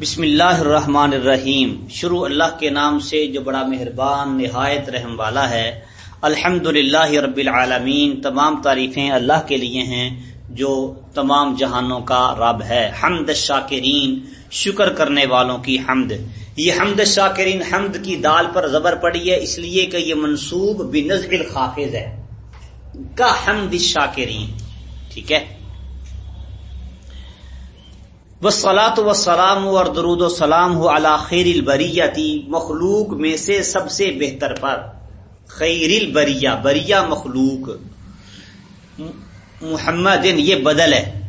بسم اللہ الرحمن الرحیم۔ شروع اللہ کے نام سے جو بڑا مہربان، نہایت رحم والا ہے۔ الحمد رب العالمین۔ تمام تعریفیں اللہ کے لیے ہیں، جو تمام جہانوں کا رب ہے۔ حمد شاکرین شکر کرنے والوں کی حمد۔ یہ حمد شاکرین حمد کی دال پر زبر پڑی ہے، اس لیے کہ یہ منصوب بنزع الخافظ ہے۔ کا حمد شاکرین ٹھیک ہے؟ وسلاۃ وسلام اور درود و سلام ہو اللہ خیر البریتی مخلوق میں سے سب سے بہتر پر۔ خیر البریہ، بریہ مخلوق۔ محمد، یہ بدل ہے۔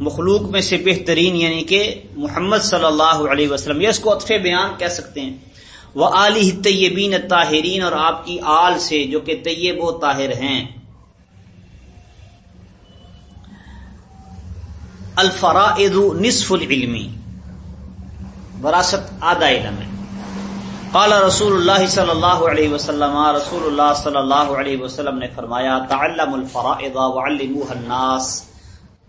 مخلوق میں سے بہترین یعنی کہ محمد صلی اللہ علیہ وسلم۔ یہ اس کو اطف بیان کہہ سکتے ہیں۔ وہ علی طیبین طاہرین اور آپ کی آل سے جو کہ طیب و طاہر ہیں۔ الفرائض نصف العلمی وراثت آدھا علم ہے. قال رسول اللہ صلی اللہ علیہ وسلم رسول اللہ صلی اللہ علیہ وسلم نے فرمایا، تعلم الفرائض وعلموها الناس.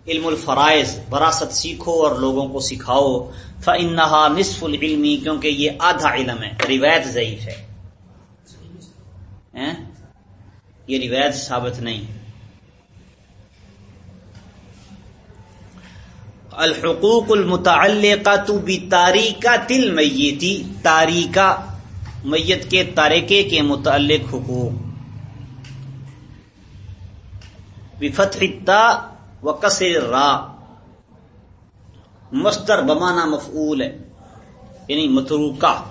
علم الفرائض، وراثت سیکھو اور لوگوں کو سکھاؤ. فانها نصف العلمی کیونکہ یہ آدھا علم ہے. روایت ضعیف ہے. یہ روایت ثابت نہیں. الحقوق المتعلقہ بتاریکہ تل میتی تاریکہ، میت کے تارکے کے متعلق حقوق۔ بفتح و کثر را مستر بمانا مفعول ہے یعنی متروکہ۔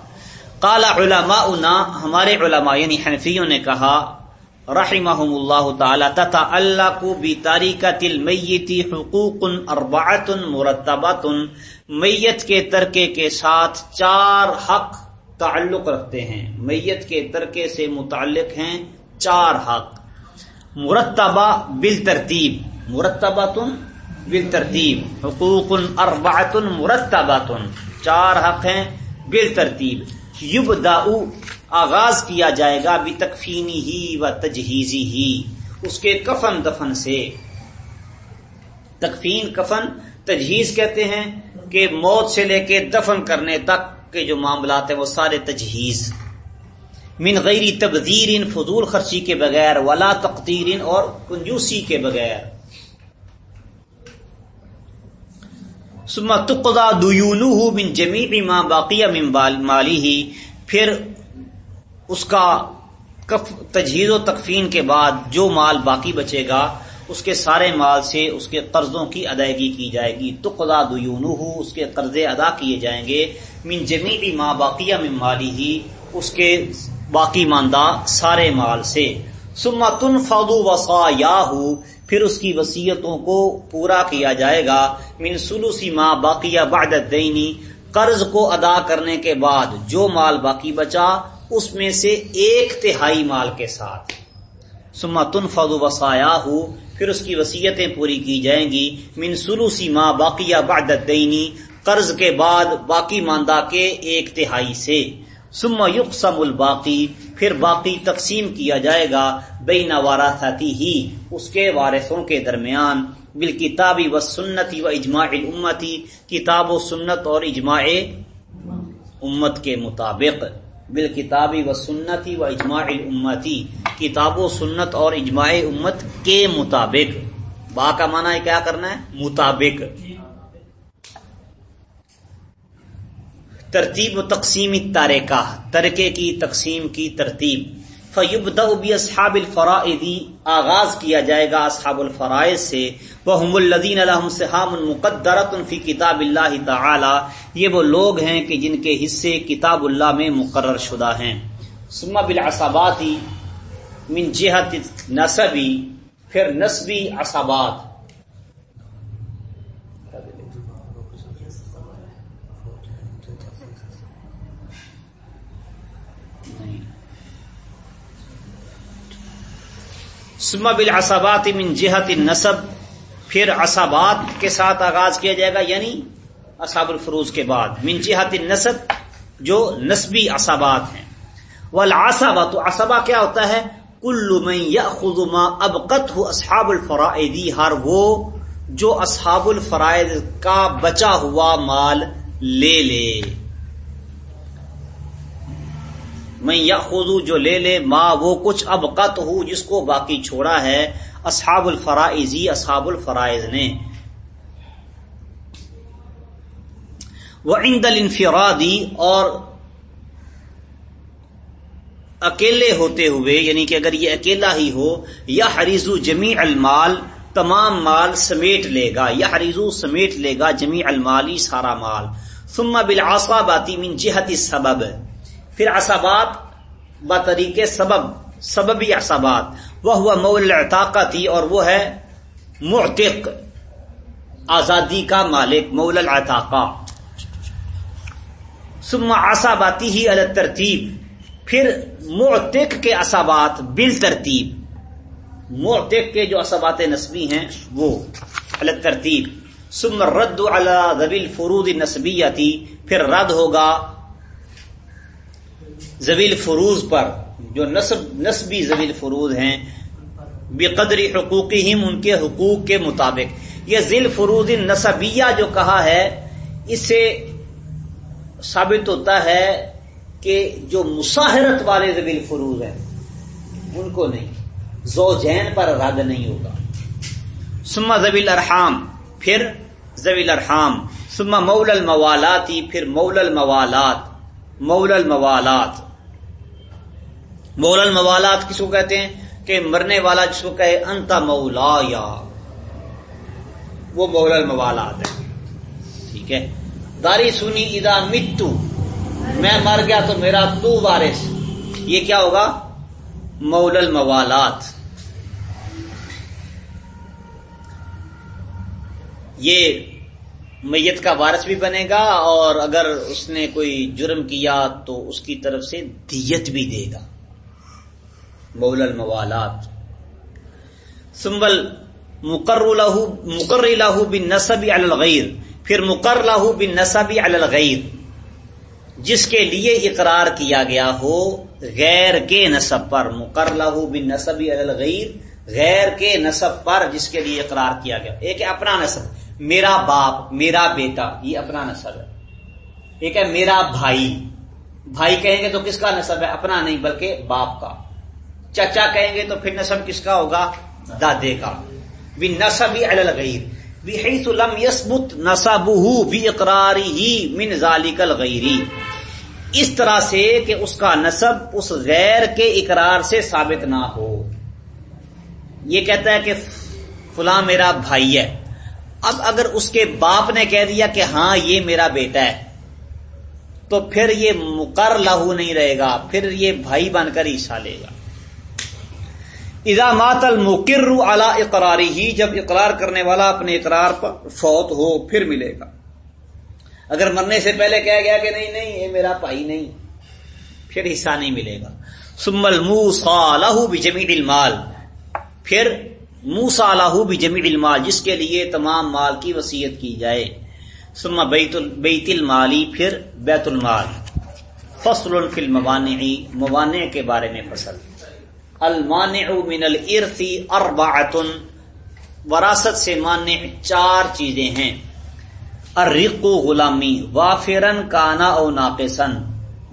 کالا علماء ہمارے علماء یعنی حنفیوں نے کہا رحمهم اللہ تعالی تتا اللہ کو بھی تاریخ میتی حقوق اربعت مرتبات میت کے ترکے کے ساتھ چار حق تعلق رکھتے ہیں۔ میت کے ترکے سے متعلق ہیں چار حق۔ مرتبہ بال ترتیب مرتبہ بال ترتیب حقوق اربعت مرتبات چار حق ہیں بال ترتیب یوب آغاز کیا جائے گا بھی تکفینی ہی و تجہیزی ہی۔ اس کے کفن دفن سے۔ تکفین کفن تجہیز کہتے ہیں کہ موت سے لے کے دفن کرنے تک کے جو معاملات ہیں وہ سارے تجہیز۔ من غیری تبدیر فضول خرچی کے بغیر ولا تقدیر اور کنجوسی کے بغیر۔ سما تقدا دیونو من جمی ماں باقیہ من مالی ہی پھر اس کا تجہیز و تکفین کے بعد جو مال باقی بچے گا، اس کے سارے مال سے اس کے قرضوں کی ادائیگی کی جائے گی۔ تو خدا دیون اس کے قرضے ادا کیے جائیں گے۔ من جمی ماں باقیہ من مالی ہی اس کے باقی ماندہ سارے مال سے۔ سما تن فادو وسا یا پھر اس کی وسیعتوں کو پورا کیا جائے گا۔ من سلوسی ماں باقیہ بعد دینی قرض کو ادا کرنے کے بعد جو مال باقی بچا اس میں سے ایک تہائی مال کے ساتھ۔ سما تن فض وسایا ہو پھر اس کی وسیعتیں پوری کی جائیں گی۔ من سلوسی ماں باقیہ بعد دینی قرض کے بعد باقی ماندہ کے ایک تہائی سے۔ سما یقسم الباقی، پھر باقی تقسیم کیا جائے گا۔ بے نوارا ہی اس کے وارثوں کے درمیان۔ بال کتابی و سنتی و اجماع امتی کتاب و سنت اور اجماع امت کے مطابق۔ بال کتابی و سنتی و اجماع امتی کتاب و سنت اور اجماع امت کے مطابق۔ با کا معنی ہے کیا کرنا ہے؟ مطابق۔ ترتیب و تقسیم تارکہ، ترکے کی تقسیم کی ترتیب۔ فیبد اصحاب الفرائدی آغاز کیا جائے گا اصحاب الفرائض سے۔ وہ الدین الحم صحام المقدرت فی کتاب اللہ تعالی، یہ وہ لوگ ہیں کہ جن کے حصے کتاب اللہ میں مقرر شدہ ہیں۔ سما بالعصاباتی من جہت نصبی پھر نصبی عصابات۔ سما بالعصابات من جہت نصب پھر عصابات کے ساتھ آغاز کیا جائے گا یعنی اصحاب الفروز کے بعد۔ من نصب جو نسبی عصابات ہیں۔ والعصابہ تو عصبہ کیا ہوتا ہے؟ کل من یاخذ ما ابقته اصحاب الفرائض، ہر وہ جو اصحاب الفرائض کا بچا ہوا مال لے لے۔ میں یا جو لے لے ماں وہ کچھ اب قط ہوں جس کو باقی چھوڑا ہے۔ اصحاب الفرائضی اصحاب الفرائض نے۔ وہ الانفرادی اور اکیلے ہوتے ہوئے یعنی کہ اگر یہ اکیلا ہی ہو یا حریضو جمی المال، تمام مال سمیٹ لے گا۔ یا حریضو سمیٹ لے گا جمی المالی سارا مال۔ ثم بالعصاباتی من جہت سبب پھر عصابات بطریق سبب۔ سببی عصابات وہ ہوا مول العطاقتی اور وہ ہے معتق، آزادی کا مالک، مول العطاقہ ثم عصاباتی ہی الترتیب۔ پھر معتق کے اسابات بل ترتیب معتق کے جو اسابات نسبی ہیں، وہ الگ ترتیب سم رد زبیل فرود نسبی تھی۔ پھر رد ہوگا زبیل فروز پر۔ جو نصب نسبی زبیل فروز ہیں بے قدری حقوقی ان کے حقوق کے مطابق۔ یہ ذیل فرود نصبیہ جو کہا ہے اس سے ثابت ہوتا ہے کہ جو مساحرت والے زبیل فروز ہیں، ان کو نہیں۔ زوجین پر رد نہیں ہوگا۔ سما زبیل ارحام پھر زبیل ارحام سما مول الموالاتی پھر مول الموالات۔ مول الموالات۔ مول الموالات کس کو کہتے ہیں؟ کہ مرنے والا جس کو کہے انتا مولا یا وہ مول الموالات ہے ٹھیک ہے؟ داری سنی ادا متو، میں مر گیا تو میرا تو وارث۔ یہ کیا ہوگا؟ مول الموالات یہ میت کا وارث بھی بنے گا اور اگر اس نے کوئی جرم کیا تو اس کی طرف سے دیت بھی دے گا۔ مول الموالات. سمبل مقرر لہو مقرر لاہو بن نصبی الغیر پھر مقرر لاہو بن نصبی الغیر جس کے لیے اقرار کیا گیا ہو، غیر کے نصب پر. مقر لہو بن نصب الغیر غیر کے نصب پر جس کے لیے اقرار کیا گیا. ایک ہے اپنا نصب میرا باپ، میرا بیٹا، یہ اپنا نصب ہے. ایک ہے میرا بھائی. بھائی کہیں گے تو کس کا نصب ہے؟ اپنا نہیں، بلکہ باپ کا. چچا کہیں گے تو پھر نصب کس کا ہوگا؟ دادے کا۔ بھی نصب ہی الغیر بحیث لم یسبت نصبه باقراره من ذلك الغیری۔ اس طرح سے کہ اس کا نصب اس غیر کے اقرار سے ثابت نہ ہو۔ یہ کہتا ہے کہ فلاں میرا بھائی ہے۔ اب اگر اس کے باپ نے کہہ دیا کہ ہاں یہ میرا بیٹا ہے، تو پھر یہ مقر لاہو نہیں رہے گا، پھر یہ بھائی بن کر حصہ لے گا۔ مات المقر اعلی اقراری ہی جب اقرار کرنے والا اپنے اقرار پر فوت ہو، پھر ملے گا۔ اگر مرنے سے پہلے کہا گیا کہ نہیں نہیں، یہ میرا بھائی نہیں، پھر حصہ نہیں ملے گا۔ سمل منہ صالح بھی جمی المال۔ پھر منہ صالح بھی جمی المال، جس کے لیے تمام مال کی وسیعت کی جائے۔ سما بیت بیت المالی، پھر بیت المال۔ فصل الفل موانعی موانع کے بارے میں فصل۔ المانع من الارث اربعۃ وراثت سے مانع چار چیزیں ہیں۔ الرق غلامی، وافرن، کانا او ناقصن۔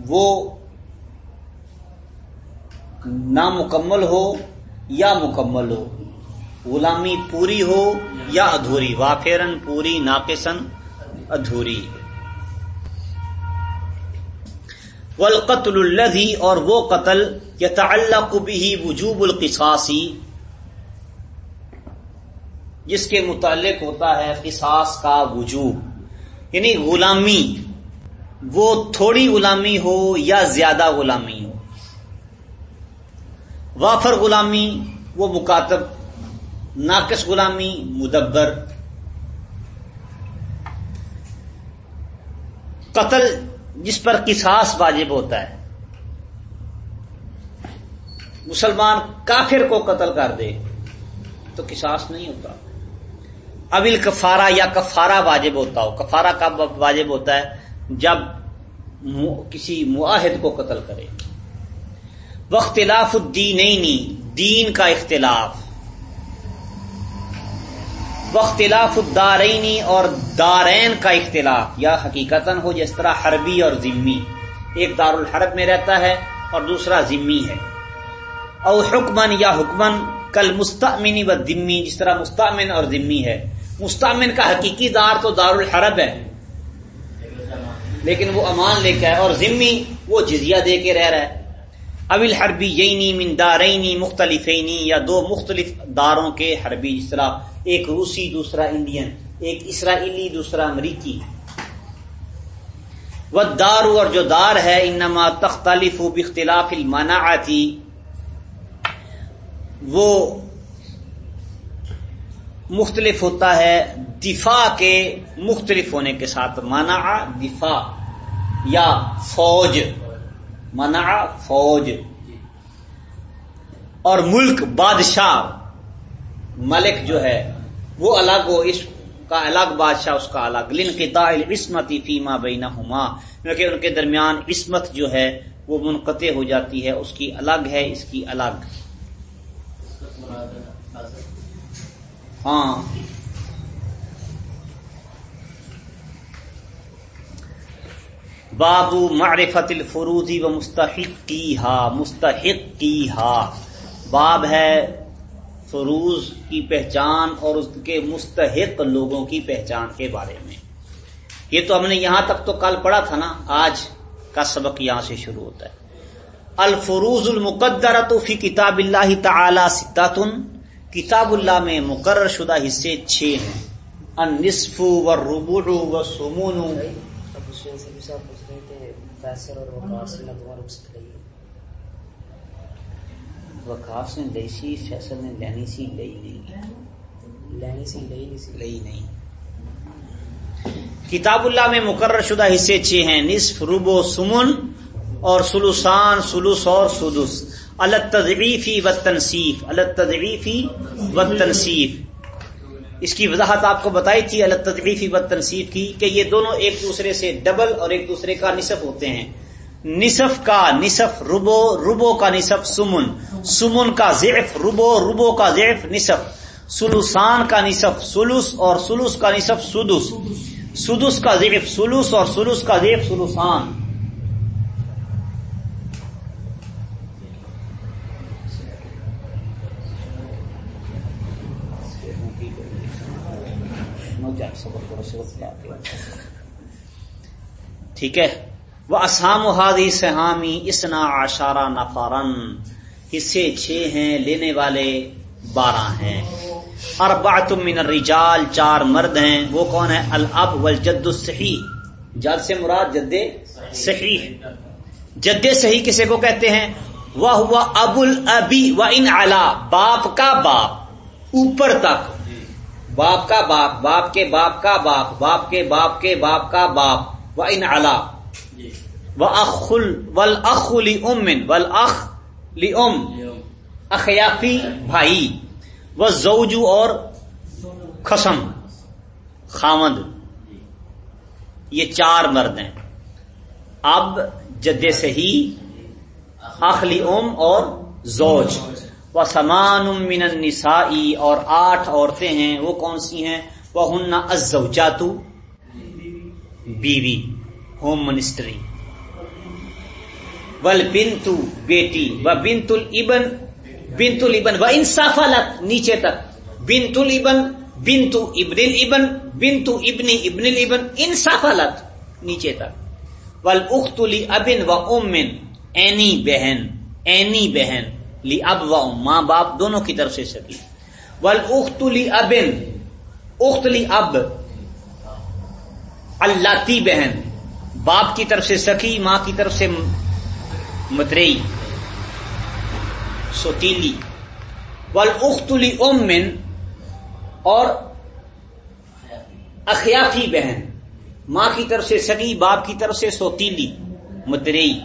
وہ نامکمل ہو یا مکمل ہو؟ غلامی پوری ہو یا ادھوری؟ وافرن، پوری، ناقصن، ادھوری۔ والقتل الذي اور وہ قتل یتعلق به وجوب القصاصی جس کے متعلق ہوتا ہے قصاص کا وجوب یعنی غلامی، وہ تھوڑی غلامی ہو یا زیادہ غلامی ہو۔ وافر غلامی، وہ مکاتب، ناقص غلامی، مدبر۔ قتل جس پر قصاص واجب ہوتا ہے۔ مسلمان کافر کو قتل کر دے تو قصاص نہیں ہوتا۔ ابل کفارا یا کفارا واجب ہوتا ہو کفارا کب واجب ہوتا ہے جب کسی معاہد کو قتل کرے۔ وختلاف الدین دین کا اختلاف۔ اختلاف الدارینی اور دارین کا اختلاف۔ یا حقیقت ہو جس طرح حربی اور ذمی۔ ایک دار الحرب میں رہتا ہے اور دوسرا ذمی ہے۔ او حکمن یا حکمن کل مستمنی و ذمی، جس طرح مستمن اور ذمی ہے۔ مستمن کا حقیقی دار تو دار الحرب ہے۔ لیکن وہ امان لے کے ہے اور ذمی وہ جزیہ دے کے رہ رہا ہے۔ اول حربی یعنی من دارینی مختلف یا دو مختلف داروں کے حربی، جس طرح ایک روسی، دوسرا انڈین، ایک اسرائیلی، دوسرا امریکی۔ وہ دارو اور جو دار ہے، انما تختلف بختلاف المناعتی۔ وہ مختلف ہوتا ہے، دفاع کے مختلف ہونے کے ساتھ۔ منع دفاع یا فوج۔ منع فوج۔ اور ملک بادشاہ۔ ملک جو ہے، وہ الگ ہو اس کا الگ بادشاہ، اس کا الگ۔ لن کے دائل عصمتی فیما بینا کیونکہ ان کے درمیان عصمت جو ہے، وہ منقطع ہو جاتی ہے، اس کی الگ ہے، اس کی الگ۔ ہاں۔ بابو معرفت الفروزی و مستحق کی ہا مستحق کی ہا باب ہے فروز کی پہچان اور اس کے مستحق لوگوں کی پہچان کے بارے میں۔ یہ تو ہم نے یہاں تک تو کل پڑھا تھا نا، آج کا سبق یہاں سے شروع ہوتا ہے۔ الفروز المقدرت فی کتاب اللہ تعالی ستاتن کتاب اللہ میں مقرر شدہ حصے چھ ہیں۔ النصف والربع والسمون وقاف نے لئی سی فیصل نے لینی سی لئی نہیں۔ لینی سی لئی نہیں سی۔ لئی نہیں۔ کتاب اللہ میں مقرر شدہ حصے چھ ہیں۔ نصف ربو سمن اور سلوسان، سلوس اور سدس التضعیفی و تنصیف التضعیفی و تنصیف اس کی وضاحت آپ کو بتائی تھی التضعیفی و تنصیف کی کہ یہ دونوں ایک دوسرے سے ڈبل اور ایک دوسرے کا نصف ہوتے ہیں. نصف کا نصف ربو ربو کا نصف سمن. سمن کا ضعف ربو ربو کا ضعف نصف. سلوسان کا نصف سلوس اور سلوس کا نصف سدس. سدس کا ضعف سلوس اور سلوس کا ضعف سلوسان. ٹھیک ہے۔ وہ اسام ہادی سہامی اسنا آشارہ نفارن حصے چھ ہیں، لینے والے بارہ ہیں۔ اربعۃ من الرجال، چار مرد ہیں۔ وہ کون ہے؟ الاب والجد الصحیح۔ جد سے مراد جد صحیح۔ جد صحیح کسے کو کہتے ہیں؟ وہ ہوا ابو الابی و ان علا باپ کا باپ۔ اوپر تک۔ باپ کا باپ باپ کے باپ کا باپ باپ کے باپ کے باپ کا باپ و ان علا. و اخل ول اخ لی امن ول اخ لی ام. اخیافی بھائی. و زوجو اور خسم خامد یہ چار مرد ہیں. اب جد صحیح اخلی ام اور زوج. و سمان من النسائی اور آٹھ عورتیں ہیں، وہ کون سی ہیں؟ وہ ہن ازوجاتو بیوی ہوم منسٹری ول بنتو بیٹی و بنت البن بنت البن و انصاف نیچے تک، بنت البن بنتو ابن البن بنتو ابن ابن البن انصاف نیچے تک. ول اخت ابن و امن اینی بہن اینی بہن. لی اب ماں باپ دونوں کی طرف سے سکی ول اخت لی ابن، اخت لی اب۔ اللہ تی بہن، باپ کی طرف سے سکی، ماں کی طرف سے مترئی سوتیلی ول اختلی امن، اور اخیافی بہن۔ ماں کی طرف سے سگی باپ کی طرف سے سوتیلی مترئی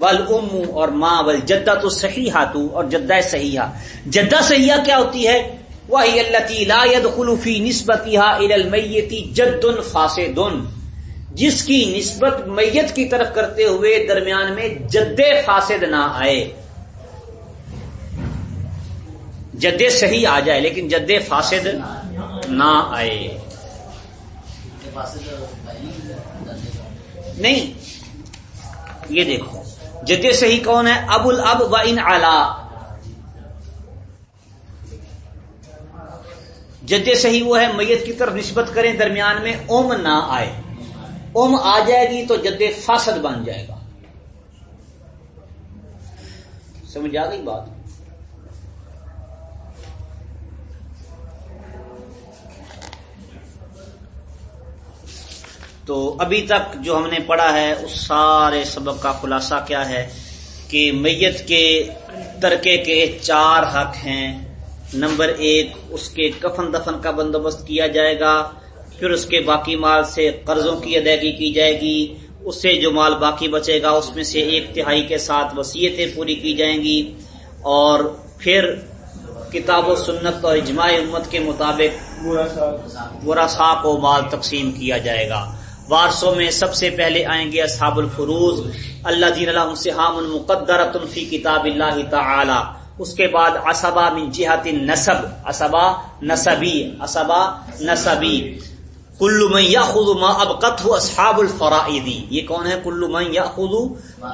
ول ام اور ماں ول جدہ تو صحیح ہاتھو اور جدہ صحیح جدہ صحیح کیا ہوتی ہے؟ وہ اللہ لا خلوفی نسبتی المیتی جد فاسدن۔ جس کی نسبت میت کی طرف کرتے ہوئے درمیان میں جد فاسد نہ آئے۔ جد صحیح آ جائے لیکن جد فاسد نہ آئے۔ نہیں، یہ دیکھو۔ جد صحیح کون ہے؟ ابو الاب و ان الا جد صحیح وہ ہے، میت کی طرف نسبت کریں درمیان میں، اوم نہ آئے۔ اوم آ جائے گی تو جد فاسد بن جائے گا۔ سمجھ آ گئی بات؟ تو ابھی تک جو ہم نے پڑھا ہے، اس سارے سبق کا خلاصہ کیا ہے کہ میت کے ترکے کے چار حق ہیں۔ نمبر ایک، اس کے کفن دفن کا بندوبست کیا جائے گا، پھر اس کے باقی مال سے قرضوں کی ادائیگی کی جائے گی، اس سے جو مال باقی بچے گا، اس میں سے ایک تہائی کے ساتھ وسیعتیں پوری کی جائیں گی۔ اور پھر کتاب و سنت اور اجماع امت کے مطابق ورثا کو مال تقسیم کیا جائے گا۔ وارسوں میں سب سے پہلے آئیں گے اصحاب الفروز۔ اللہ دین اللہ سے حام المقدر فی کتاب اللہ تعالی۔ اس کے بعد اسبا من جہت نصب اسبا نصبی اسبا نصبی کلو من یاخذ ما ابقت اصحاب الفرائضی یہ کون ہے؟ کلو من یاخذ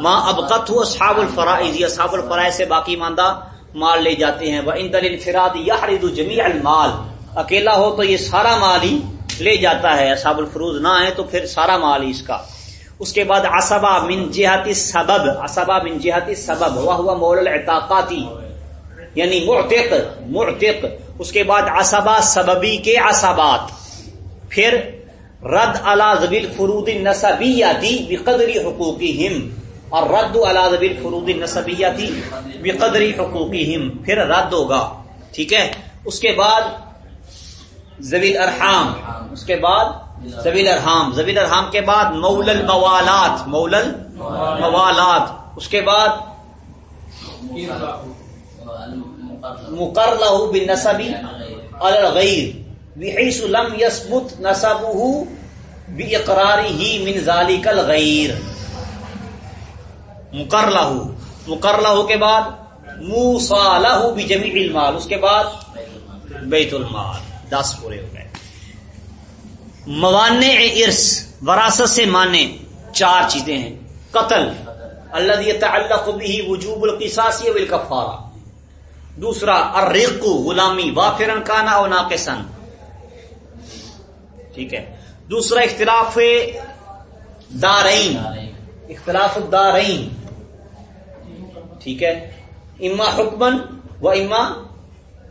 ما ابقت اصحاب الفرائضی اصحاب الفرائض سے باقی ماندہ مال لے جاتے ہیں۔ وہ ان دل انفراد یحرد جميع المال۔ اکیلا ہو تو یہ سارا مال ہی لے جاتا ہے، اصحاب الفروز نہ ہے تو پھر سارا مال اس کا۔ اس کے بعد اسبا من جہتی سبب اسبا من جہتی سبب وہ ہوا مول العتاقاتی یعنی معتق معتق۔ اس کے بعد اسبا سببی کے اسبات پھر رد علا زبیل فرود نصبیاتی بقدری حقوقی اور رد علا زبیل فرود نصبیاتی بقدری حقوقی پھر رد ہوگا، ٹھیک ہے؟ اس کے بعد زبیل ارحام اس کے بعد زبیل ارحام زبیل ارحام کے بعد مول الموالات. مول الموالات. اس کے بعد مقر لہو بن نصبی الغیر. بحیث لم یسبت نصبه باقراره من ذلك الغیر. مقر لہو مقر لہو کے بعد موسا لہو بجميع المال. اس کے بعد بیت المال. دس پورے ہو گئے۔ موانے ارس وراثت سے مانے چار چیزیں ہیں۔ قتل اللہ تعلق بھی وجوب القصاصی والکفارہ۔ دوسرا، الرق، غلامی، وافرن کانا او ناقصن۔ ٹھیک ہے۔ دوسرا، اختلاف دارین۔ اختلاف الدارین ٹھیک ہے۔ اما حکمن و اما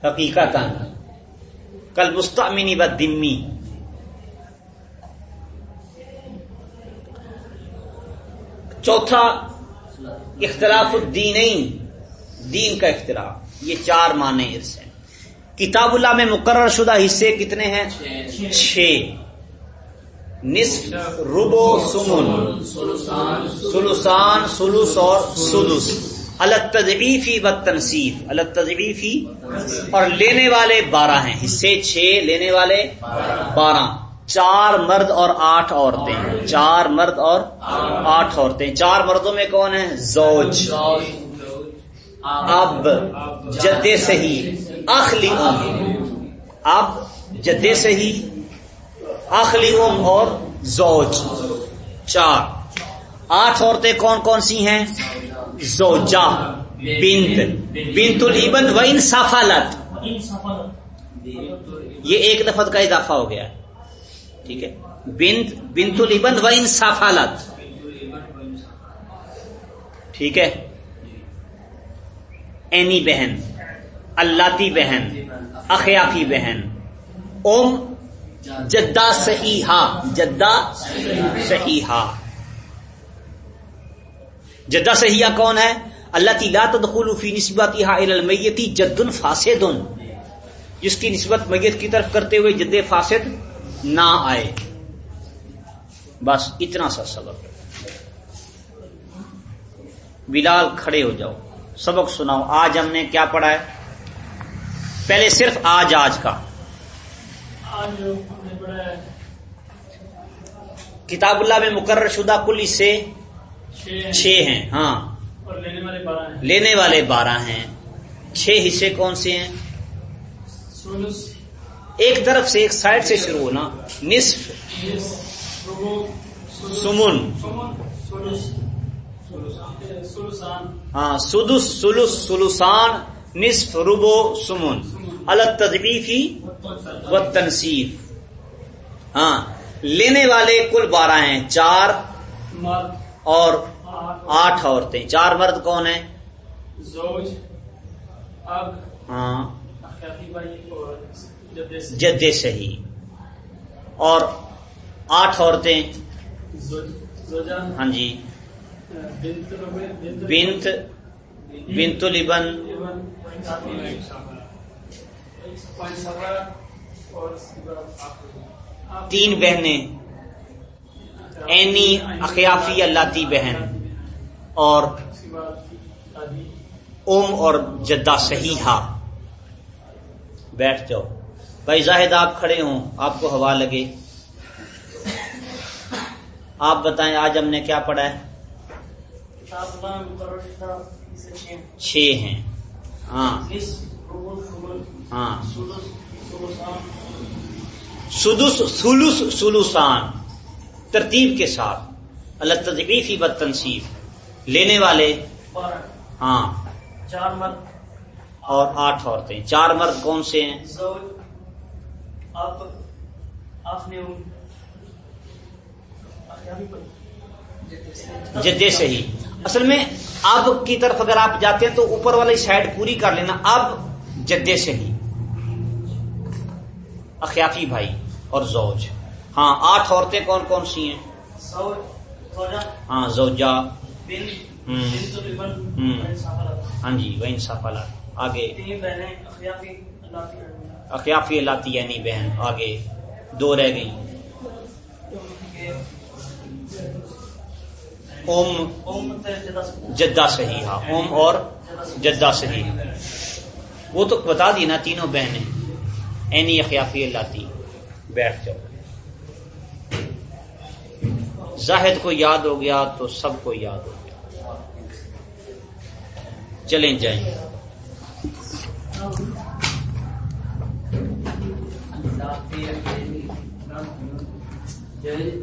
حقیقت کل مستعمنی و دمی۔ چوتھا، اختلاف الدینین دین کا اختلاف۔ یہ چار معنی ارس ہیں۔ کتاب اللہ میں مقرر شدہ حصے کتنے ہیں؟ چھ۔ نصف ربو سمن۔ سلوسان، سلوس اور سلوس التضعیفی و تنصیف التضعیفی اور لینے والے بارہ ہیں. حصے چھ، لینے والے بارہ. چار مرد اور آٹھ عورتیں. چار مرد اور آٹھ عورتیں. چار مردوں میں کون ہے؟ زوج. اب جدے صحیح. آخلی ام. اب جدے صحیح آخلی ام اور زوج. چار. آٹھ عورتیں کون کون سی ہیں؟ زوجا بنت۔ بنت البن و انصافالت یہ ایک دفعہ کا اضافہ ہو گیا۔ ٹھیک ہے۔ بنت بنت البن و انصافالت ٹھیک ہے۔ اینی بہن اللہ بہن، اخیافی بہن۔ اوم جدہ صحیحہ جدہ صحیحہ۔ جدہ صحیحہ کون ہے؟ اللہ تی لا تدخل فی نسبتها الى المیت جد فاسد۔ جس کی نسبت میت کی طرف کرتے ہوئے جد فاسد نہ آئے۔ بس اتنا سا سبق۔ بلال کھڑے ہو جاؤ۔ سبق سناؤ۔ آج ہم نے کیا پڑھا ہے؟ پہلے صرف آج آج کا۔ کتاب اللہ میں مقرر شدہ کل اس سے چھ ہیں۔ ہاں۔ لینے والے بارہ ہیں۔ چھ حصے کون سے ہیں؟ ایک طرف سے ایک سائڈ سے شروع ہونا۔ نصف۔ سمن۔ ہاں سدس سلس سلسان نصف ربو سمن۔ التدبیفی و تنصیف ہاں لینے والے کل بارہ ہیں۔ چار۔ اور آٹھ عورتیں۔ چار مرد کون ہیں؟ ہاں۔ جد صحیح اور آٹھ عورتیں۔ ہاں جی۔ بنت بنت لبن تین بہنیں۔ اینی اخیافی اللہ بہن اور اوم اور جدہ صحیحہ ہاں۔ بیٹھ جاؤ۔ بھائی زاہد آپ کھڑے ہوں، آپ کو ہوا لگے۔ آپ بتائیں، آج ہم نے کیا پڑھا ہے؟ چھ ہیں۔ ہاں۔ ہاں۔ سدس، سلوس، سلوسان۔ ترتیب کے ساتھ۔ اللہ تجبیفی بد تنصیب۔ لینے والے ہاں۔ چار مرد۔ اور آٹھ عورتیں۔ چار مرد کون سے ہیں؟ جدے صحیح اصل میں اب کی طرف اگر آپ جاتے ہیں تو اوپر والی سائڈ پوری کر لینا۔ اب جدے صحیح اخیافی بھائی اور زوج۔ ہاں آٹھ عورتیں کون کون سی ہیں؟ ہاں زوجا ہاں جی وہ انصاف آگے۔ اللہ رحمت۔ اخیافی لاتی یعنی بہن۔ آگے۔ دو رہ گئی اوم جدہ صحیح ہاں۔ اوم اور جدہ صحیح وہ تو بتا دی نا تینوں بہنیں۔ اینی اخیافی لاتی بیٹھ جاؤ۔ زاہد کو یاد ہو گیا تو سب کو یاد ہو گیا۔ چلیں جائیں۔ جائے